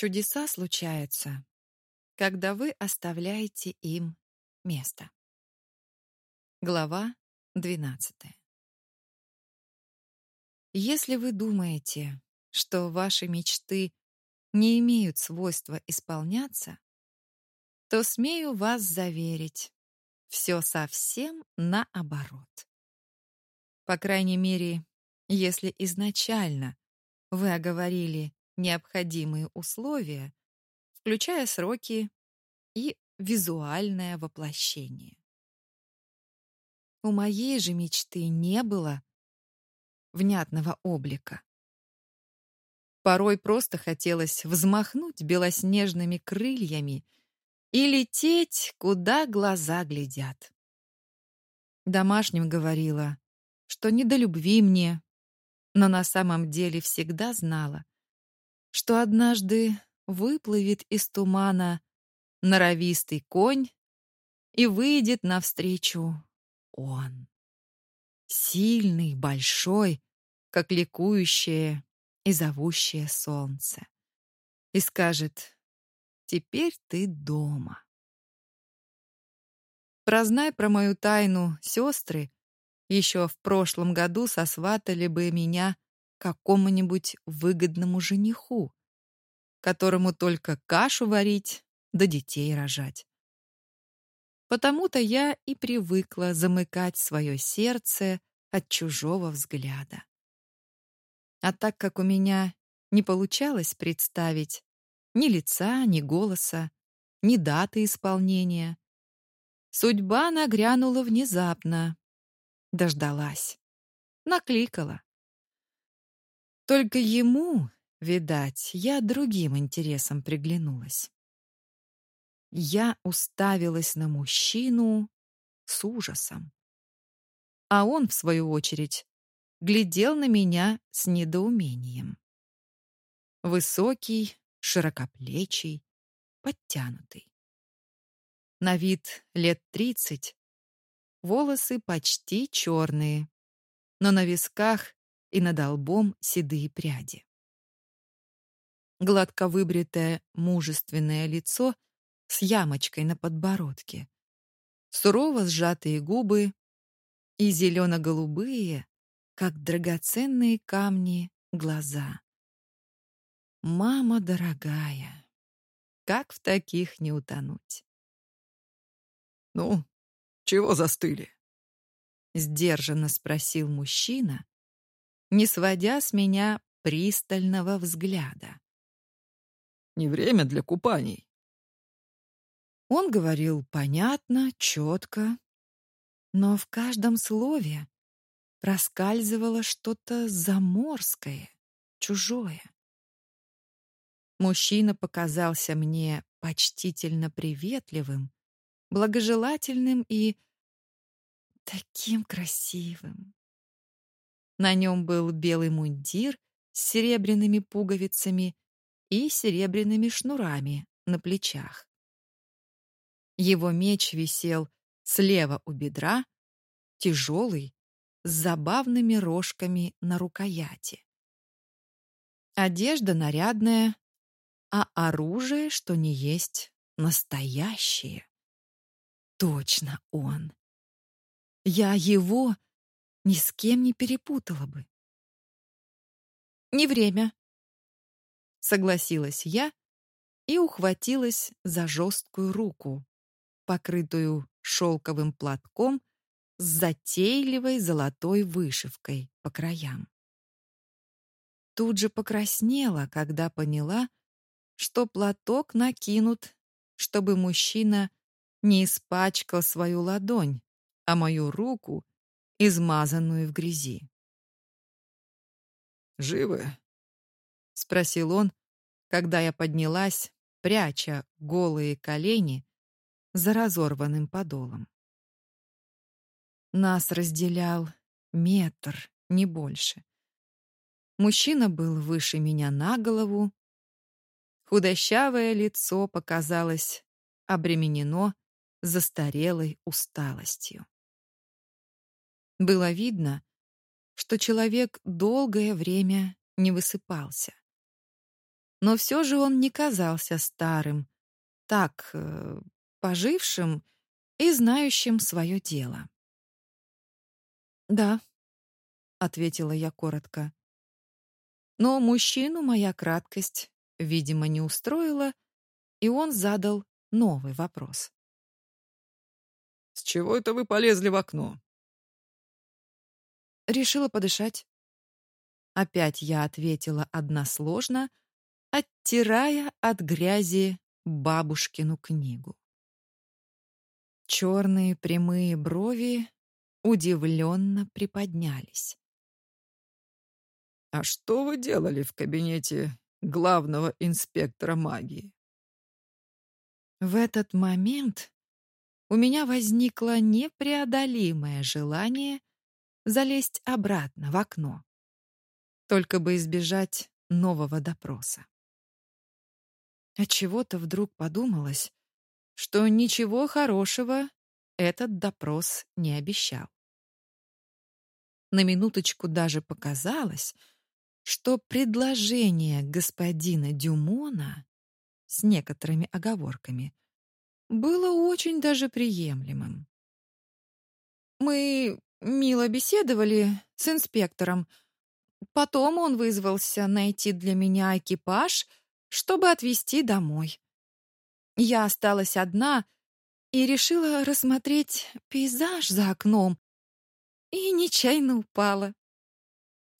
Чудеса случаются, когда вы оставляете им место. Глава 12. Если вы думаете, что ваши мечты не имеют свойства исполняться, то смею вас заверить, все совсем наоборот. По крайней мере, если изначально вы оговорили необходимые условия, включая сроки и визуальное воплощение. У моей же мечты не было внятного облика. Порой просто хотелось взмахнуть белоснежными крыльями и лететь, куда глаза глядят. Домашним говорила, что не до любви мне, но на самом деле всегда знала, что однажды выплывет из тумана норовистый конь и выйдет навстречу он. Сильный, большой, как ликующее и зовущее солнце. И скажет «Теперь ты дома». Прознай про мою тайну сестры, еще в прошлом году сосватали бы меня какому-нибудь выгодному жениху, которому только кашу варить да детей рожать. Потому-то я и привыкла замыкать свое сердце от чужого взгляда. А так как у меня не получалось представить ни лица, ни голоса, ни даты исполнения, судьба нагрянула внезапно, Дождалась. Накликала. Только ему, видать, я другим интересом приглянулась. Я уставилась на мужчину с ужасом. А он, в свою очередь, глядел на меня с недоумением. Высокий, широкоплечий, подтянутый. На вид лет тридцать, Волосы почти черные, но на висках и над лбом седые пряди. Гладко выбритое мужественное лицо с ямочкой на подбородке, сурово сжатые губы и зелено-голубые, как драгоценные камни, глаза. Мама дорогая, как в таких не утонуть? Ну, чего застыли? Сдержанно спросил мужчина, не сводя с меня пристального взгляда. Не время для купаний. Он говорил понятно, четко, но в каждом слове проскальзывало что-то заморское, чужое. Мужчина показался мне почтительно приветливым, благожелательным и таким красивым. На нем был белый мундир с серебряными пуговицами и серебряными шнурами на плечах. Его меч висел слева у бедра, тяжелый, с забавными рожками на рукояти. Одежда нарядная, а оружие, что не есть, настоящее. Точно он. Я его ни с кем не перепутала бы. Не время, согласилась я и ухватилась за жесткую руку, покрытую шелковым платком с затейливой золотой вышивкой по краям. Тут же покраснела, когда поняла, что платок накинут, чтобы мужчина не испачкал свою ладонь, а мою руку, измазанную в грязи. «Живы?» — спросил он, когда я поднялась, пряча голые колени за разорванным подолом. Нас разделял метр, не больше. Мужчина был выше меня на голову. Худощавое лицо показалось обременено застарелой усталостью. Было видно, что человек долгое время не высыпался. но все же он не казался старым, так, э, пожившим и знающим свое дело. «Да», — ответила я коротко. Но мужчину моя краткость, видимо, не устроила, и он задал новый вопрос. «С чего это вы полезли в окно?» Решила подышать. Опять я ответила односложно, оттирая от грязи бабушкину книгу. Черные прямые брови удивленно приподнялись. «А что вы делали в кабинете главного инспектора магии?» В этот момент у меня возникло непреодолимое желание залезть обратно в окно, только бы избежать нового допроса. От чего-то вдруг подумалось, что ничего хорошего этот допрос не обещал. На минуточку даже показалось, что предложение господина Дюмона с некоторыми оговорками было очень даже приемлемым. Мы мило беседовали с инспектором. Потом он вызвался найти для меня экипаж чтобы отвезти домой. Я осталась одна и решила рассмотреть пейзаж за окном и нечаянно упала.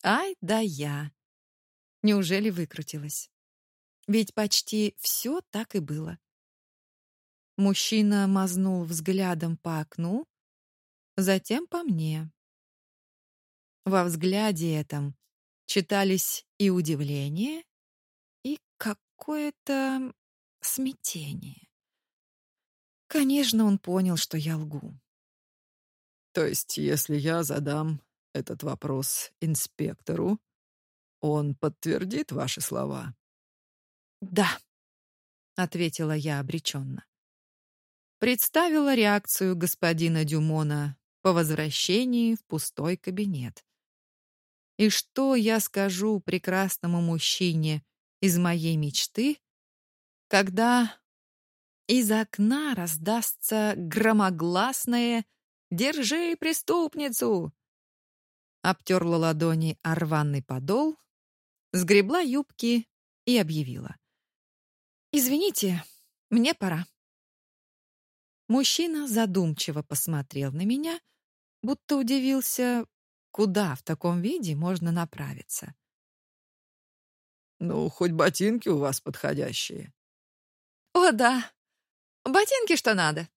Ай да я. Неужели выкрутилась? Ведь почти все так и было. Мужчина мазнул взглядом по окну, затем по мне. Во взгляде этом читались и удивление, какое-то смятение. Конечно, он понял, что я лгу. То есть, если я задам этот вопрос инспектору, он подтвердит ваши слова? Да, ответила я обреченно. Представила реакцию господина Дюмона по возвращении в пустой кабинет. И что я скажу прекрасному мужчине, из моей мечты, когда из окна раздастся громогласное «Держи преступницу!» Обтерла ладони о рваный подол, сгребла юбки и объявила. «Извините, мне пора». Мужчина задумчиво посмотрел на меня, будто удивился, куда в таком виде можно направиться. Ну, хоть ботинки у вас подходящие. О, да. Ботинки что надо,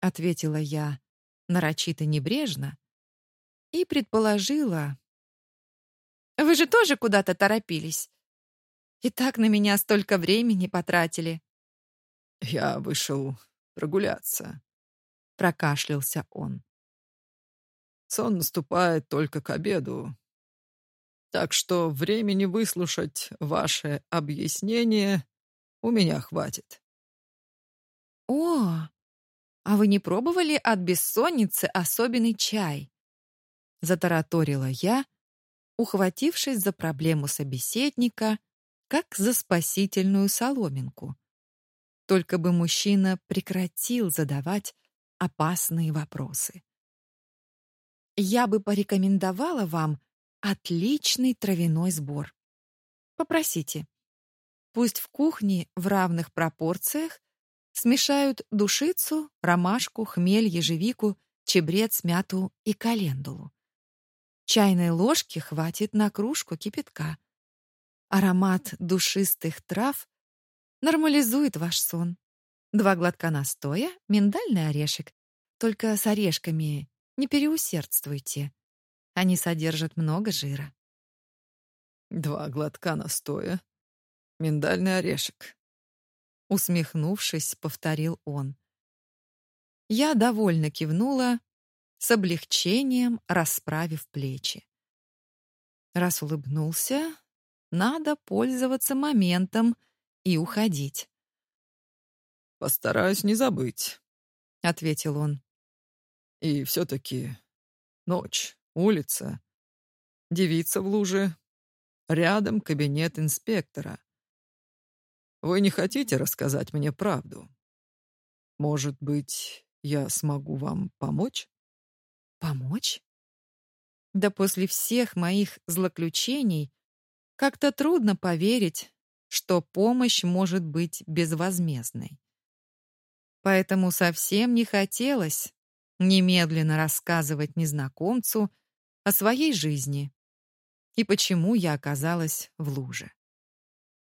ответила я нарочито небрежно и предположила: Вы же тоже куда-то торопились. И так на меня столько времени потратили. Я вышел прогуляться, прокашлялся он. Сон наступает только к обеду, так что времени выслушать ваше объяснение у меня хватит. О, а вы не пробовали от бессонницы особенный чай? Затараторила я, ухватившись за проблему собеседника, как за спасительную соломинку. Только бы мужчина прекратил задавать опасные вопросы. Я бы порекомендовала вам Отличный травяной сбор. Попросите. Пусть в кухне в равных пропорциях смешают душицу, ромашку, хмель, ежевику, чебрец, мяту и календулу. Чайной ложки хватит на кружку кипятка. Аромат душистых трав нормализует ваш сон. Два глотка настоя, миндальный орешек. Только с орешками не переусердствуйте. Они содержат много жира. Два глотка настоя. Миндальный орешек. Усмехнувшись, повторил он. Я довольно кивнула, с облегчением расправив плечи. Раз улыбнулся, надо пользоваться моментом и уходить. Постараюсь не забыть, ответил он. И все таки ночь. Улица. Девица в луже. Рядом кабинет инспектора. Вы не хотите рассказать мне правду? Может быть, я смогу вам помочь? Помочь? Да после всех моих злоключений как-то трудно поверить, что помощь может быть безвозмездной. Поэтому совсем не хотелось немедленно рассказывать незнакомцу о своей жизни и почему я оказалась в луже.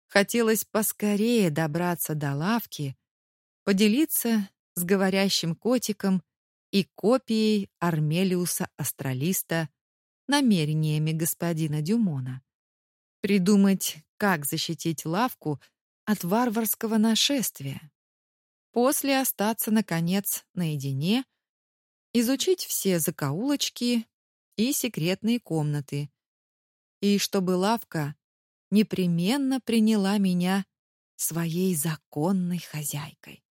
Хотелось поскорее добраться до лавки, поделиться с говорящим котиком и копией Армелиуса Астралиста намерениями господина Дюмона. Придумать, как защитить лавку от варварского нашествия. После остаться, наконец, наедине, изучить все закоулочки и секретные комнаты. И чтобы лавка непременно приняла меня своей законной хозяйкой.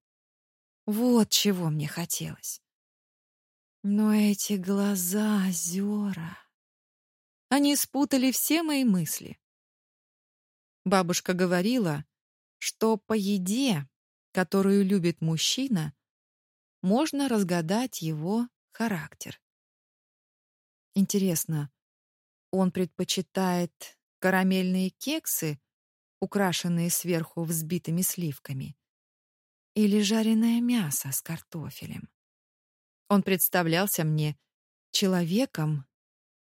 Вот чего мне хотелось. Но эти глаза озера... Они спутали все мои мысли. Бабушка говорила, что по еде, которую любит мужчина, можно разгадать его характер. Интересно, он предпочитает карамельные кексы, украшенные сверху взбитыми сливками, или жареное мясо с картофелем. Он представлялся мне человеком,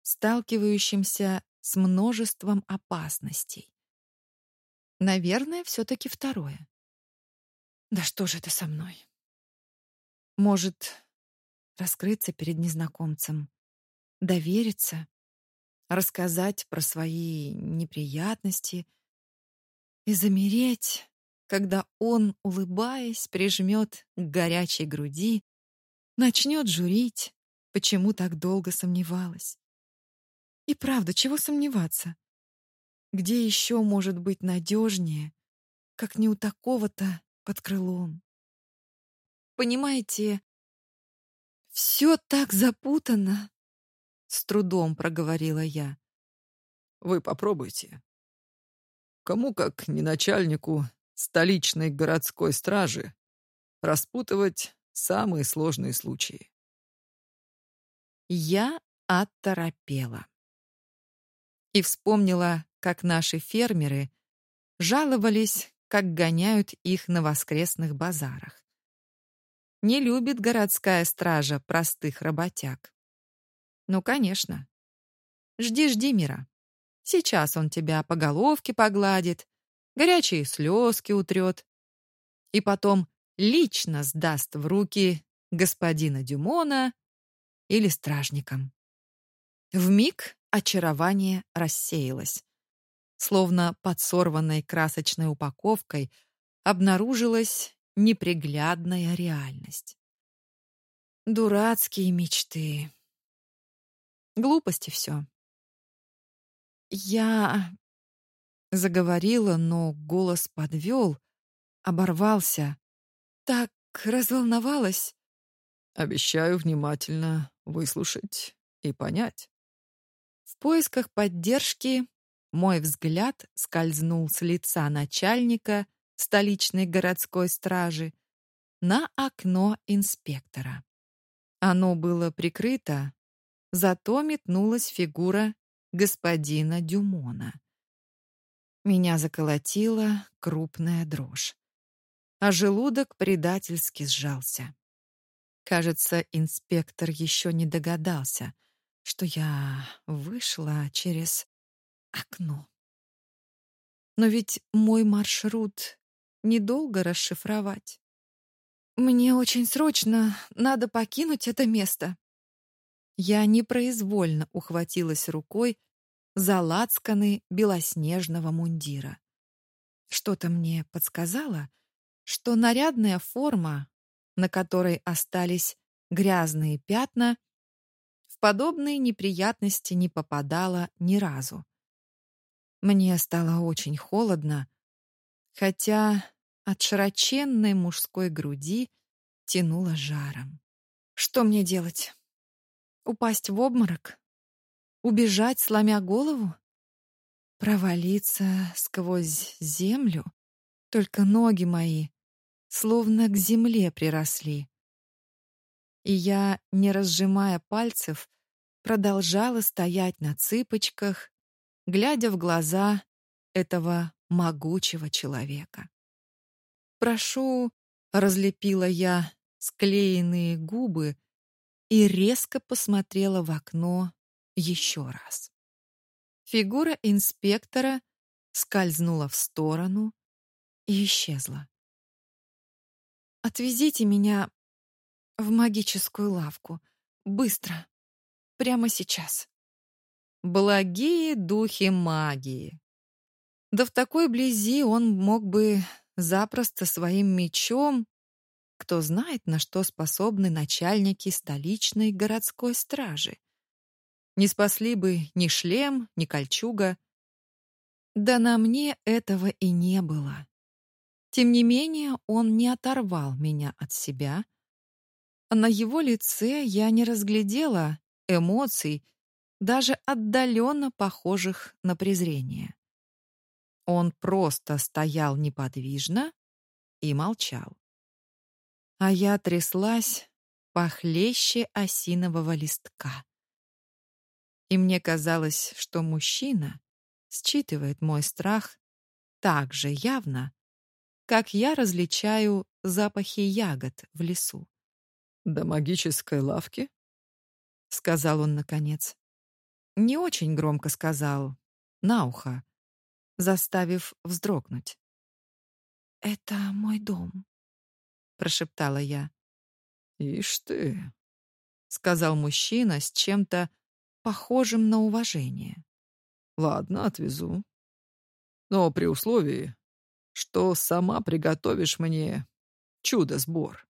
сталкивающимся с множеством опасностей. Наверное, все таки второе. Да что же это со мной? Может, раскрыться перед незнакомцем, довериться, рассказать про свои неприятности и замереть, когда он, улыбаясь, прижмет к горячей груди, начнет журить, почему так долго сомневалась. И правда, чего сомневаться? Где еще может быть надежнее, как не у такого-то под крылом? Понимаете, все так запутано, с трудом проговорила я. Вы попробуйте. Кому как не начальнику столичной городской стражи распутывать самые сложные случаи. Я оторопела и вспомнила, как наши фермеры жаловались, как гоняют их на воскресных базарах. Не любит городская стража простых работяг. Ну, конечно. Жди, жди, Мира. Сейчас он тебя по головке погладит, горячие слезки утрет, и потом лично сдаст в руки господина Дюмона или стражникам. В миг очарование рассеялось. Словно под сорванной красочной упаковкой обнаружилась неприглядная реальность. Дурацкие мечты. Глупости все. Я заговорила, но голос подвел, оборвался. Так разволновалась. Обещаю внимательно выслушать и понять. В поисках поддержки мой взгляд скользнул с лица начальника столичной городской стражи на окно инспектора. Оно было прикрыто, зато метнулась фигура господина Дюмона. Меня заколотила крупная дрожь, а желудок предательски сжался. Кажется, инспектор еще не догадался, что я вышла через окно. Но ведь мой маршрут недолго расшифровать. Мне очень срочно надо покинуть это место. Я непроизвольно ухватилась рукой за лацканы белоснежного мундира. Что-то мне подсказало, что нарядная форма, на которой остались грязные пятна, в подобные неприятности не попадала ни разу. Мне стало очень холодно, хотя от широченной мужской груди тянуло жаром. Что мне делать? Упасть в обморок? Убежать, сломя голову? Провалиться сквозь землю? Только ноги мои словно к земле приросли. И я, не разжимая пальцев, продолжала стоять на цыпочках, глядя в глаза этого могучего человека. «Прошу», — разлепила я склеенные губы и резко посмотрела в окно еще раз. Фигура инспектора скользнула в сторону и исчезла. Отвезите меня в магическую лавку. Быстро. Прямо сейчас. Благие духи магии. Да в такой близи он мог бы запросто своим мечом, кто знает, на что способны начальники столичной городской стражи. Не спасли бы ни шлем, ни кольчуга. Да на мне этого и не было. Тем не менее, он не оторвал меня от себя. А на его лице я не разглядела эмоций, даже отдаленно похожих на презрение. Он просто стоял неподвижно и молчал. А я тряслась похлеще осинового листка. И мне казалось, что мужчина считывает мой страх так же явно, как я различаю запахи ягод в лесу. «До магической лавки?» — сказал он наконец. Не очень громко сказал, на ухо, заставив вздрогнуть. «Это мой дом», — прошептала я. «Ишь ты», — сказал мужчина с чем-то похожим на уважение. «Ладно, отвезу. Но при условии, что сама приготовишь мне чудо-сбор.